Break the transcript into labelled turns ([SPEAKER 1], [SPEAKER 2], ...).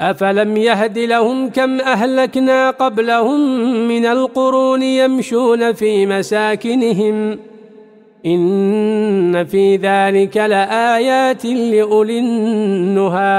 [SPEAKER 1] أفلم يهد لهم كم أهلكنا قبلهم من القرون يمشون في مساكنهم إن في ذلك لآيات لأولي النهي